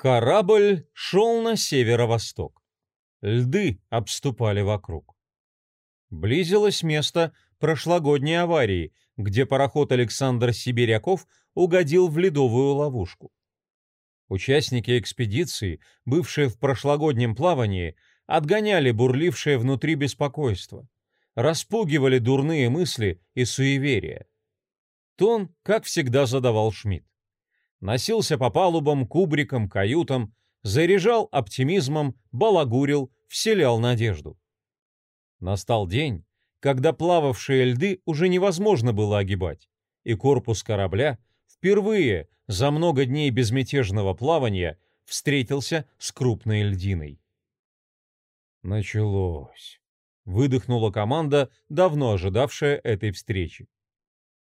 Корабль шел на северо-восток. Льды обступали вокруг. Близилось место прошлогодней аварии, где пароход Александр Сибиряков угодил в ледовую ловушку. Участники экспедиции, бывшие в прошлогоднем плавании, отгоняли бурлившее внутри беспокойство, распугивали дурные мысли и суеверия. Тон, как всегда, задавал Шмидт носился по палубам, кубрикам, каютам, заряжал оптимизмом, балагурил, вселял надежду. Настал день, когда плававшие льды уже невозможно было огибать, и корпус корабля впервые за много дней безмятежного плавания встретился с крупной льдиной. Началось. Выдохнула команда, давно ожидавшая этой встречи.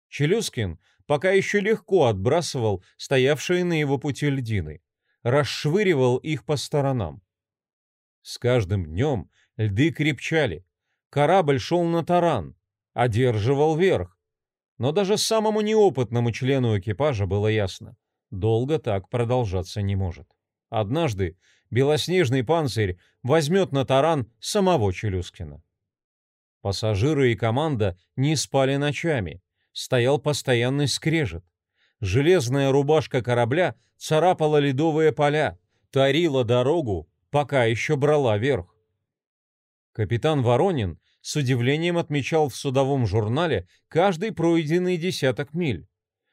Челюскин пока еще легко отбрасывал стоявшие на его пути льдины, расшвыривал их по сторонам. С каждым днем льды крепчали, корабль шел на таран, одерживал верх. Но даже самому неопытному члену экипажа было ясно, долго так продолжаться не может. Однажды белоснежный панцирь возьмет на таран самого Челюскина. Пассажиры и команда не спали ночами, стоял постоянный скрежет. Железная рубашка корабля царапала ледовые поля, тарила дорогу, пока еще брала верх. Капитан Воронин с удивлением отмечал в судовом журнале каждый пройденный десяток миль.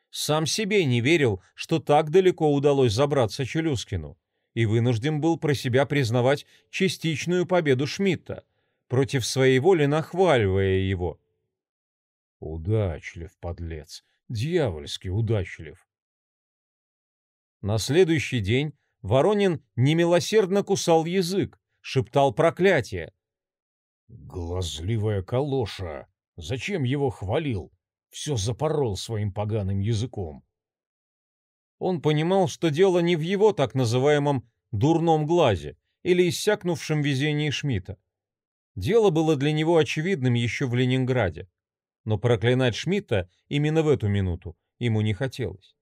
Сам себе не верил, что так далеко удалось забраться Челюскину, и вынужден был про себя признавать частичную победу Шмидта, против своей воли нахваливая его – Удачлив, подлец, дьявольски удачлив. На следующий день Воронин немилосердно кусал язык, шептал проклятие. Глазливая калоша! Зачем его хвалил? Все запорол своим поганым языком. Он понимал, что дело не в его так называемом «дурном глазе» или иссякнувшем везении Шмидта. Дело было для него очевидным еще в Ленинграде но проклинать Шмидта именно в эту минуту ему не хотелось.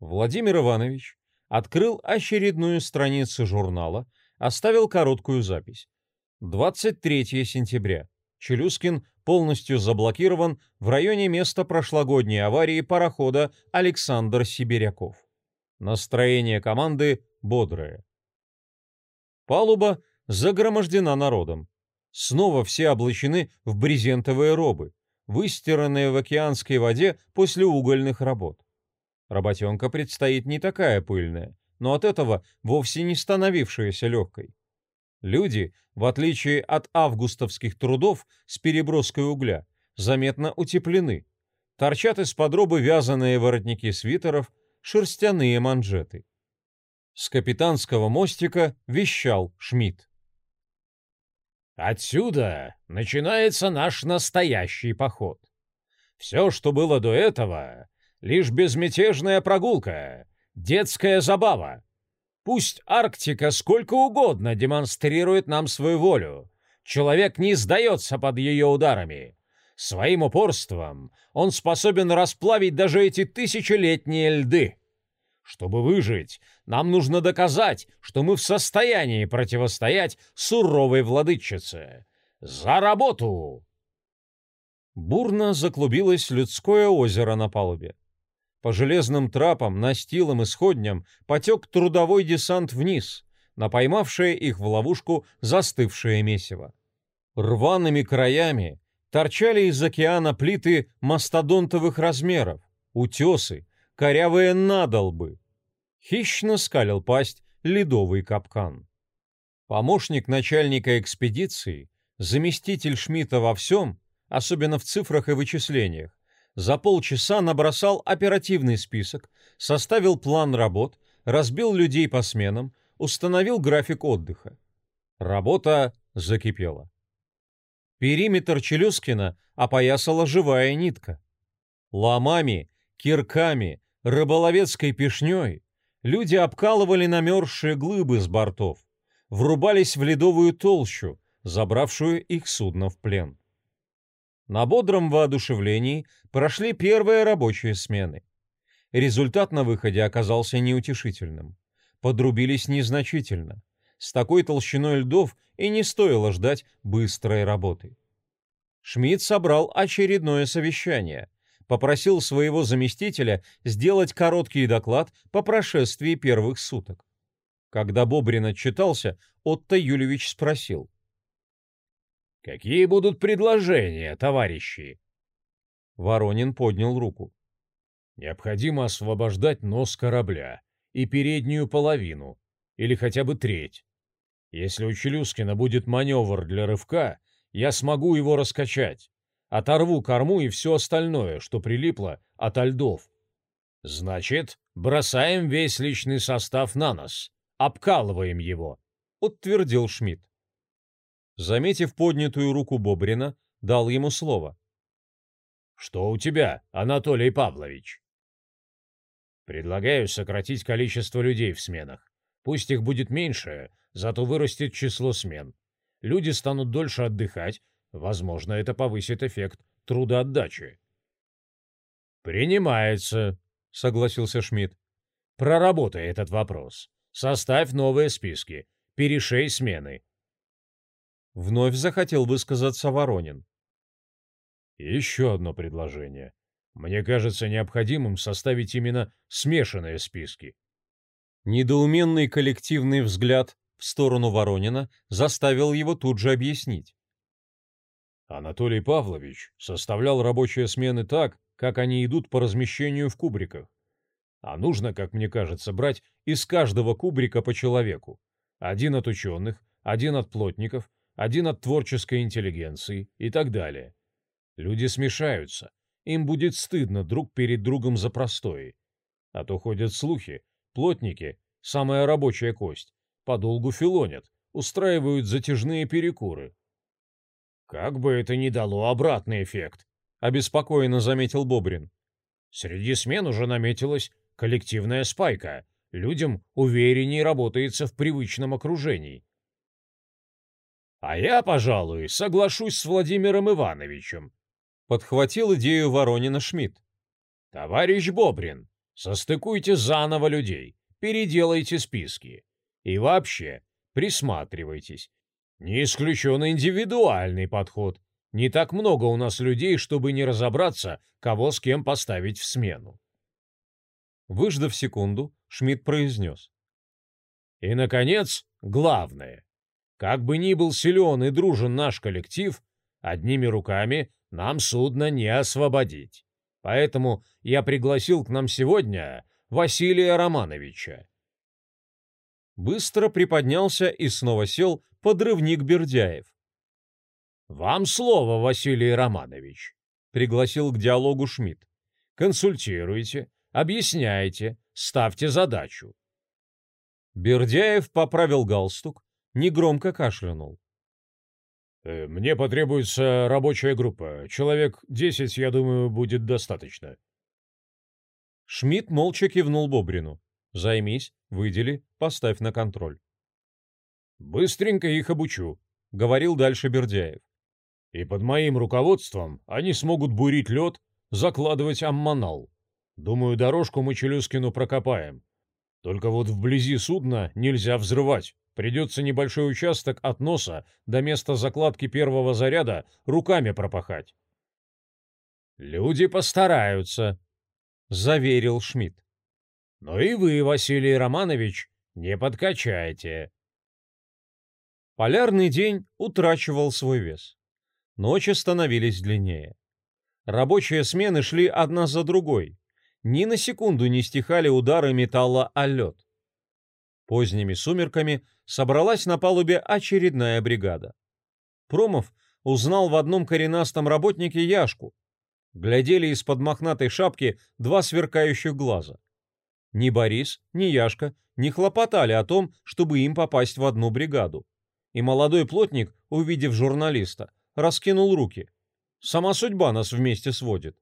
Владимир Иванович открыл очередную страницу журнала, оставил короткую запись. 23 сентября. Челюскин полностью заблокирован в районе места прошлогодней аварии парохода Александр Сибиряков. Настроение команды бодрое. Палуба загромождена народом. Снова все облачены в брезентовые робы выстиранные в океанской воде после угольных работ. Работенка предстоит не такая пыльная, но от этого вовсе не становившаяся легкой. Люди, в отличие от августовских трудов с переброской угля, заметно утеплены. Торчат из-под робы вязаные воротники свитеров, шерстяные манжеты. С капитанского мостика вещал Шмидт. Отсюда начинается наш настоящий поход. Все, что было до этого, лишь безмятежная прогулка, детская забава. Пусть Арктика сколько угодно демонстрирует нам свою волю. Человек не сдается под ее ударами. Своим упорством он способен расплавить даже эти тысячелетние льды. Чтобы выжить, нам нужно доказать, что мы в состоянии противостоять суровой владычице. За работу!» Бурно заклубилось людское озеро на палубе. По железным трапам, настилам и сходням потек трудовой десант вниз, на поймавшее их в ловушку застывшее месиво. Рваными краями торчали из океана плиты мастодонтовых размеров, утесы, корявые надолбы. Хищно скалил пасть ледовый капкан. Помощник начальника экспедиции, заместитель Шмидта во всем, особенно в цифрах и вычислениях, за полчаса набросал оперативный список, составил план работ, разбил людей по сменам, установил график отдыха. Работа закипела. Периметр Челюскина опоясала живая нитка. Ломами, кирками, рыболовецкой пешней люди обкалывали намерзшие глыбы с бортов, врубались в ледовую толщу, забравшую их судно в плен. На бодром воодушевлении прошли первые рабочие смены. Результат на выходе оказался неутешительным. подрубились незначительно. С такой толщиной льдов и не стоило ждать быстрой работы. Шмидт собрал очередное совещание, попросил своего заместителя сделать короткий доклад по прошествии первых суток. Когда Бобрин отчитался, Отто Юлевич спросил. «Какие будут предложения, товарищи?» Воронин поднял руку. «Необходимо освобождать нос корабля и переднюю половину, или хотя бы треть. Если у Челюскина будет маневр для рывка, я смогу его раскачать. Оторву корму и все остальное, что прилипло от льдов. Значит, бросаем весь личный состав на нос, обкалываем его, утвердил Шмидт. Заметив поднятую руку Бобрина, дал ему слово. Что у тебя, Анатолий Павлович? Предлагаю сократить количество людей в сменах. Пусть их будет меньше, зато вырастет число смен. Люди станут дольше отдыхать, возможно, это повысит эффект трудоотдачи. «Принимается», — согласился Шмидт. «Проработай этот вопрос. Составь новые списки. Перешей смены». Вновь захотел высказаться Воронин. «Еще одно предложение. Мне кажется необходимым составить именно смешанные списки. Недоуменный коллективный взгляд в сторону Воронина заставил его тут же объяснить. Анатолий Павлович составлял рабочие смены так, как они идут по размещению в кубриках. А нужно, как мне кажется, брать из каждого кубрика по человеку. Один от ученых, один от плотников, один от творческой интеллигенции и так далее. Люди смешаются. Им будет стыдно друг перед другом за простое. А то ходят слухи, Плотники, самая рабочая кость, подолгу филонят, устраивают затяжные перекуры. Как бы это ни дало обратный эффект, обеспокоенно заметил Бобрин. Среди смен уже наметилась коллективная спайка. Людям увереннее работается в привычном окружении. А я, пожалуй, соглашусь с Владимиром Ивановичем, подхватил идею Воронина Шмидт. Товарищ Бобрин, Состыкуйте заново людей, переделайте списки. И вообще, присматривайтесь. Не исключен индивидуальный подход. Не так много у нас людей, чтобы не разобраться, кого с кем поставить в смену. Выждав секунду, Шмидт произнес. И, наконец, главное. Как бы ни был силен и дружен наш коллектив, одними руками нам судно не освободить. Поэтому я пригласил к нам сегодня Василия Романовича. Быстро приподнялся и снова сел подрывник Бердяев. «Вам слово, Василий Романович», — пригласил к диалогу Шмидт. «Консультируйте, объясняйте, ставьте задачу». Бердяев поправил галстук, негромко кашлянул. Э, «Мне потребуется рабочая группа. Человек десять, я думаю, будет достаточно». Шмидт молча кивнул Бобрину. «Займись, выдели, поставь на контроль». «Быстренько их обучу», — говорил дальше Бердяев. «И под моим руководством они смогут бурить лед, закладывать аммонал. Думаю, дорожку мы Челюскину прокопаем. Только вот вблизи судна нельзя взрывать. Придется небольшой участок от носа до места закладки первого заряда руками пропахать. «Люди постараются», — заверил Шмидт. «Но и вы, Василий Романович, не подкачайте». Полярный день утрачивал свой вес. Ночи становились длиннее. Рабочие смены шли одна за другой. Ни на секунду не стихали удары металла о лед. Поздними сумерками собралась на палубе очередная бригада. Промов узнал в одном коренастом работнике Яшку. Глядели из-под мохнатой шапки два сверкающих глаза. Ни Борис, ни Яшка не хлопотали о том, чтобы им попасть в одну бригаду. И молодой плотник, увидев журналиста, раскинул руки. Сама судьба нас вместе сводит.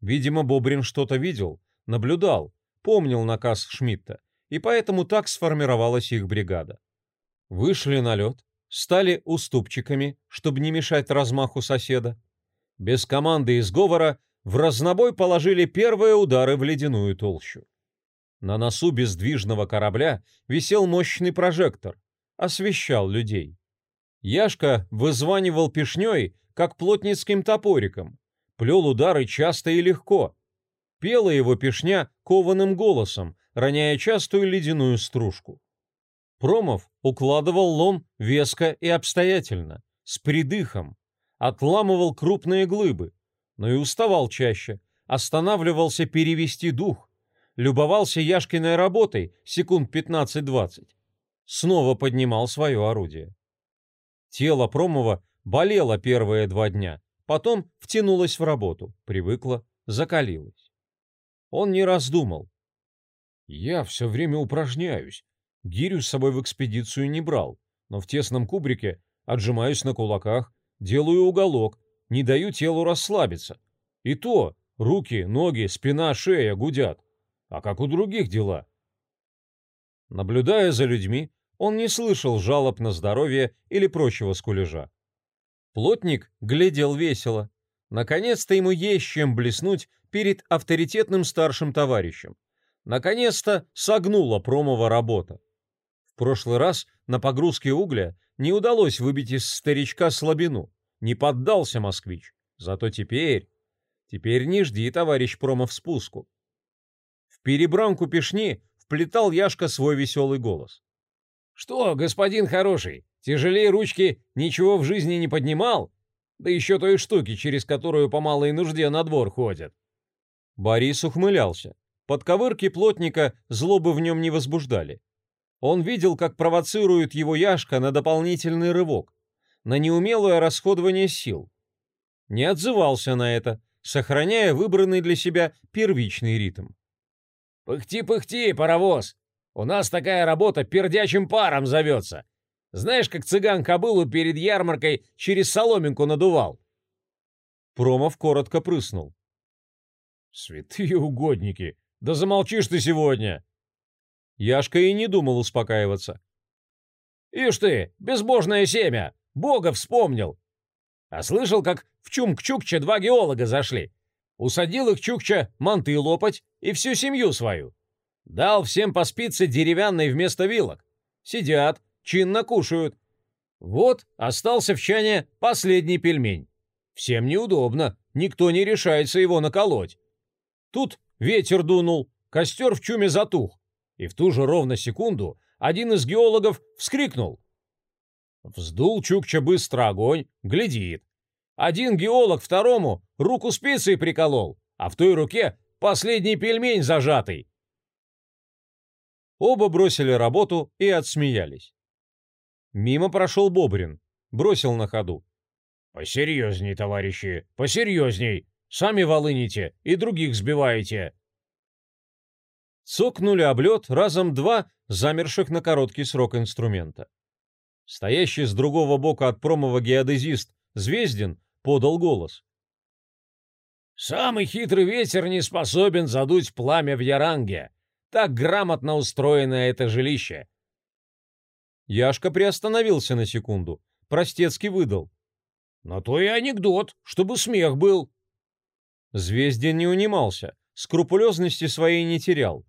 Видимо, Бобрин что-то видел, наблюдал, помнил наказ Шмидта и поэтому так сформировалась их бригада. Вышли на лед, стали уступчиками, чтобы не мешать размаху соседа. Без команды и сговора в разнобой положили первые удары в ледяную толщу. На носу бездвижного корабля висел мощный прожектор, освещал людей. Яшка вызванивал пешней, как плотницким топориком, плел удары часто и легко. Пела его пешня кованым голосом, роняя частую ледяную стружку. Промов укладывал лом веско и обстоятельно, с придыхом, отламывал крупные глыбы, но и уставал чаще, останавливался перевести дух, любовался Яшкиной работой секунд 15-20, снова поднимал свое орудие. Тело Промова болело первые два дня, потом втянулось в работу, привыкло, закалилось. Он не раздумал. «Я все время упражняюсь, гирю с собой в экспедицию не брал, но в тесном кубрике отжимаюсь на кулаках, делаю уголок, не даю телу расслабиться. И то руки, ноги, спина, шея гудят. А как у других дела? Наблюдая за людьми, он не слышал жалоб на здоровье или прочего скулежа. Плотник глядел весело. Наконец-то ему есть чем блеснуть перед авторитетным старшим товарищем. Наконец-то согнула промова работа. В прошлый раз на погрузке угля не удалось выбить из старичка слабину. Не поддался москвич. Зато теперь... Теперь не жди, товарищ Промов, спуску. В перебранку пешни вплетал Яшка свой веселый голос. «Что, господин хороший, тяжелее ручки ничего в жизни не поднимал? Да еще той штуки, через которую по малой нужде на двор ходят». Борис ухмылялся. Подковырки плотника злобы в нем не возбуждали. Он видел, как провоцирует его Яшка на дополнительный рывок, на неумелое расходование сил. Не отзывался на это, сохраняя выбранный для себя первичный ритм. «Пыхти-пыхти, паровоз! У нас такая работа пердячим паром зовется. Знаешь, как цыган кобылу перед ярмаркой через соломинку надувал?» Промов коротко прыснул. «Святые угодники! Да замолчишь ты сегодня!» Яшка и не думал успокаиваться. «Ишь ты, безбожное семя! Бога вспомнил! А слышал, как в Чумк-Чукче два геолога зашли? Усадил их Чукча манты лопать и всю семью свою. Дал всем по спице деревянной вместо вилок. Сидят, чинно кушают. Вот остался в чане последний пельмень. Всем неудобно, никто не решается его наколоть. Тут ветер дунул, костер в чуме затух и в ту же ровно секунду один из геологов вскрикнул. Вздул Чукча быстро огонь, глядит. Один геолог второму руку спицей приколол, а в той руке последний пельмень зажатый. Оба бросили работу и отсмеялись. Мимо прошел Бобрин, бросил на ходу. «Посерьезней, товарищи, посерьезней. Сами волыните и других сбиваете. Цокнули об лед разом два замерших на короткий срок инструмента. Стоящий с другого бока от промова геодезист Звездин подал голос. «Самый хитрый ветер не способен задуть пламя в Яранге. Так грамотно устроено это жилище». Яшка приостановился на секунду. Простецкий выдал. «На то и анекдот, чтобы смех был». Звездин не унимался, скрупулезности своей не терял.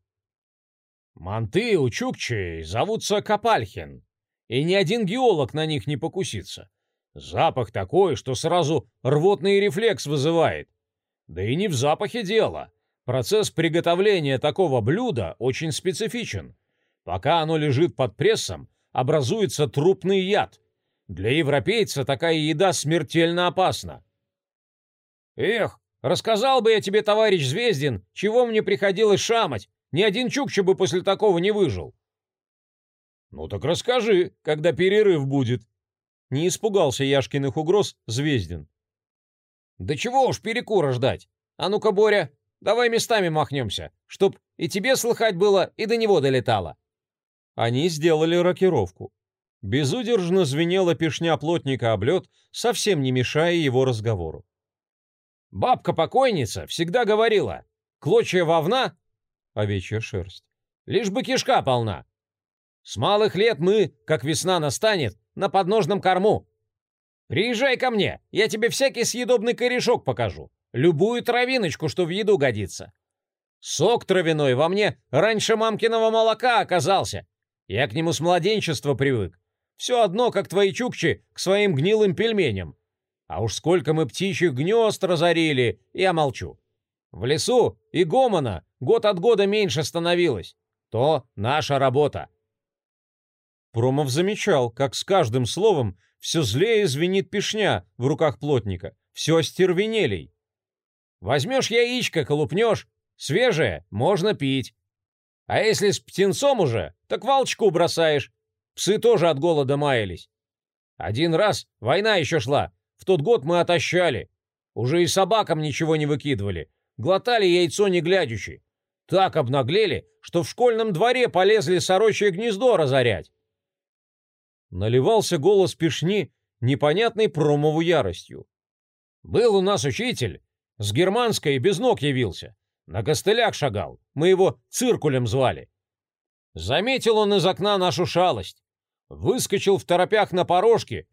Манты у Чукчей зовутся Капальхин, и ни один геолог на них не покусится. Запах такой, что сразу рвотный рефлекс вызывает. Да и не в запахе дело. Процесс приготовления такого блюда очень специфичен. Пока оно лежит под прессом, образуется трупный яд. Для европейца такая еда смертельно опасна. Эх, рассказал бы я тебе, товарищ Звездин, чего мне приходилось шамать, ни один Чукча бы после такого не выжил. Ну так расскажи, когда перерыв будет. Не испугался Яшкиных угроз Звездин. Да чего уж перекура ждать. А ну-ка, Боря, давай местами махнемся, чтоб и тебе слыхать было, и до него долетало. Они сделали рокировку. Безудержно звенела пешня плотника об лед, совсем не мешая его разговору. Бабка-покойница всегда говорила, клочья вовна овечья шерсть. «Лишь бы кишка полна. С малых лет мы, как весна настанет, на подножном корму. Приезжай ко мне, я тебе всякий съедобный корешок покажу, любую травиночку, что в еду годится. Сок травяной во мне раньше мамкиного молока оказался. Я к нему с младенчества привык. Все одно, как твои чукчи, к своим гнилым пельменям. А уж сколько мы птичьих гнезд разорили, я молчу. В лесу и гомона год от года меньше становилось. То наша работа. Промов замечал, как с каждым словом все злее звенит пешня в руках плотника, все остервенелей. Возьмешь яичко, колупнешь, свежее, можно пить. А если с птенцом уже, так волчку бросаешь. Псы тоже от голода маялись. Один раз война еще шла, в тот год мы отощали. Уже и собакам ничего не выкидывали. Глотали яйцо не глядячи. Так обнаглели, что в школьном дворе полезли сорочье гнездо разорять. Наливался голос пешни непонятной промову яростью. Был у нас учитель, с германской без ног явился. На костылях шагал, мы его циркулем звали. Заметил он из окна нашу шалость. Выскочил в торопях на порожке,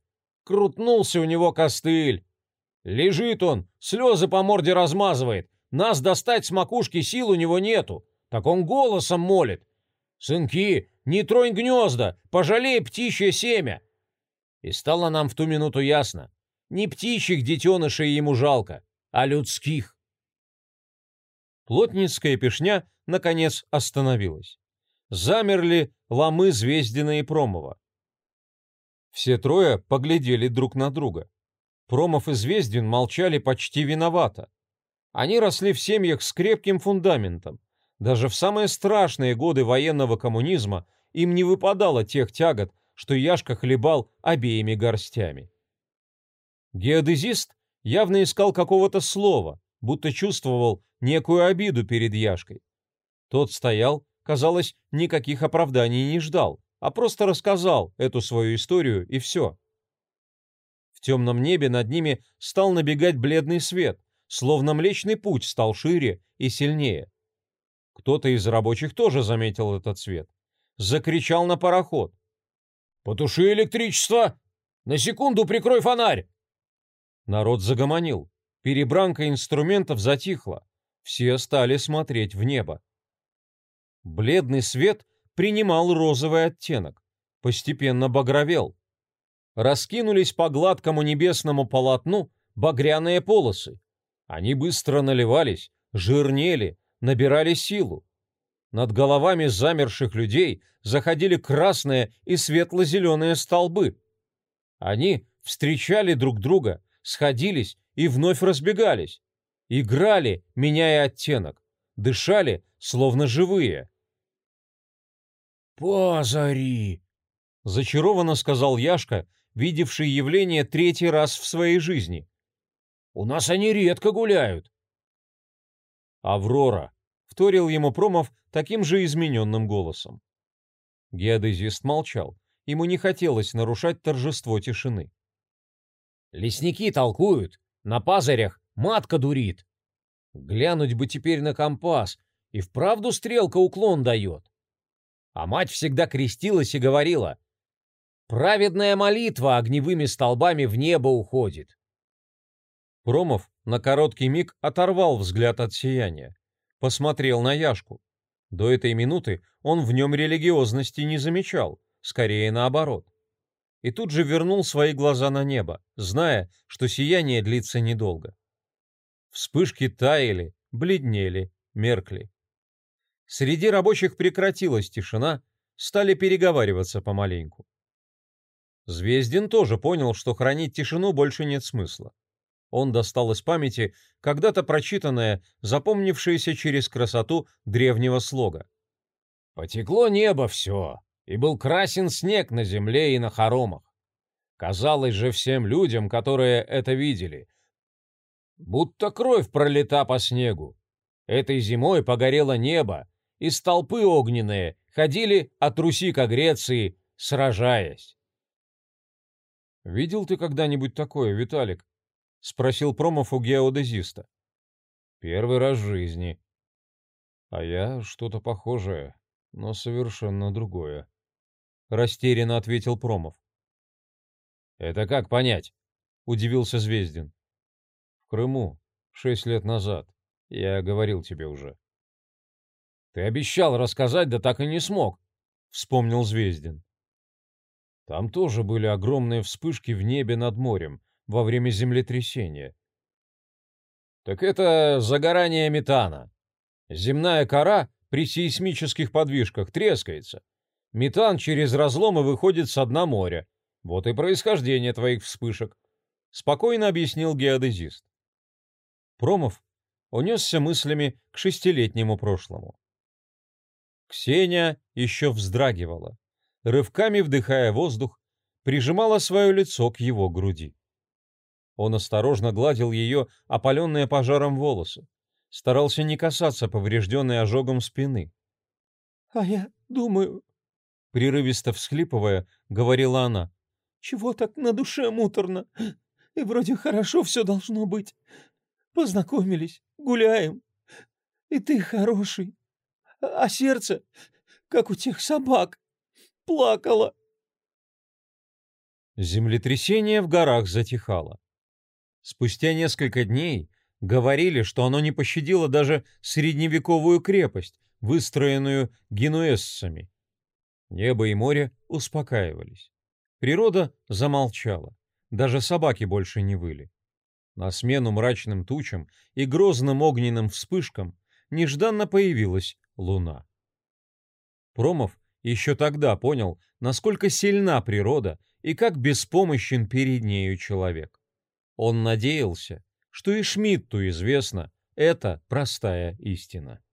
крутнулся у него костыль. Лежит он, слезы по морде размазывает, нас достать с макушки сил у него нету. Так он голосом молит. «Сынки, не тронь гнезда, пожалей птичье семя!» И стало нам в ту минуту ясно. Не птичьих детенышей ему жалко, а людских. Плотницкая пешня, наконец, остановилась. Замерли ломы Звездина и Промова. Все трое поглядели друг на друга. Промов и Звездин молчали почти виновато. Они росли в семьях с крепким фундаментом. Даже в самые страшные годы военного коммунизма им не выпадало тех тягот, что Яшка хлебал обеими горстями. Геодезист явно искал какого-то слова, будто чувствовал некую обиду перед Яшкой. Тот стоял, казалось, никаких оправданий не ждал, а просто рассказал эту свою историю и все. В темном небе над ними стал набегать бледный свет, словно Млечный Путь стал шире и сильнее. Кто-то из рабочих тоже заметил этот свет. Закричал на пароход. «Потуши электричество! На секунду прикрой фонарь!» Народ загомонил. Перебранка инструментов затихла. Все стали смотреть в небо. Бледный свет принимал розовый оттенок, постепенно багровел. Раскинулись по гладкому небесному полотну багряные полосы, они быстро наливались, жирнели, набирали силу. Над головами замерших людей заходили красные и светло-зеленые столбы. Они встречали друг друга, сходились и вновь разбегались. Играли, меняя оттенок. Дышали, словно живые. «Позари!» — зачарованно сказал Яшка, видевший явление третий раз в своей жизни. У нас они редко гуляют. Аврора, вторил ему Промов таким же измененным голосом. Геодезист молчал. Ему не хотелось нарушать торжество тишины. Лесники толкуют, на пазарях матка дурит. Глянуть бы теперь на компас, и вправду стрелка уклон дает. А мать всегда крестилась и говорила, «Праведная молитва огневыми столбами в небо уходит». Промов на короткий миг оторвал взгляд от сияния, посмотрел на Яшку. До этой минуты он в нем религиозности не замечал, скорее наоборот. И тут же вернул свои глаза на небо, зная, что сияние длится недолго. Вспышки таяли, бледнели, меркли. Среди рабочих прекратилась тишина, стали переговариваться помаленьку. Звездин тоже понял, что хранить тишину больше нет смысла. Он достал из памяти когда-то прочитанное, запомнившееся через красоту древнего слога. «Потекло небо все, и был красен снег на земле и на хоромах. Казалось же всем людям, которые это видели, будто кровь пролита по снегу. Этой зимой погорело небо, и столпы огненные ходили от Руси к Греции, сражаясь. «Видел ты когда-нибудь такое, Виталик?» — спросил Промов у геодезиста. «Первый раз в жизни». «А я что-то похожее, но совершенно другое», — растерянно ответил Промов. «Это как понять?» — удивился Звездин. «В Крыму, шесть лет назад. Я говорил тебе уже». Ты обещал рассказать, да так и не смог, вспомнил Звездин. Там тоже были огромные вспышки в небе над морем во время землетрясения. Так это загорание метана. Земная кора при сейсмических подвижках трескается. Метан через разломы выходит с дна моря. Вот и происхождение твоих вспышек. Спокойно объяснил геодезист. Промов унесся мыслями к шестилетнему прошлому. Ксения еще вздрагивала, рывками вдыхая воздух, прижимала свое лицо к его груди. Он осторожно гладил ее опаленные пожаром волосы, старался не касаться поврежденной ожогом спины. — А я думаю, — прерывисто всхлипывая, говорила она, — чего так на душе муторно? И вроде хорошо все должно быть. Познакомились, гуляем. И ты хороший. А сердце, как у тех собак, плакало. Землетрясение в горах затихало. Спустя несколько дней говорили, что оно не пощадило даже средневековую крепость, выстроенную генуэзцами. Небо и море успокаивались. Природа замолчала. Даже собаки больше не выли. На смену мрачным тучам и грозным огненным вспышкам нежданно появилась луна. Промов еще тогда понял, насколько сильна природа и как беспомощен перед нею человек. Он надеялся, что и Шмидту известна эта простая истина.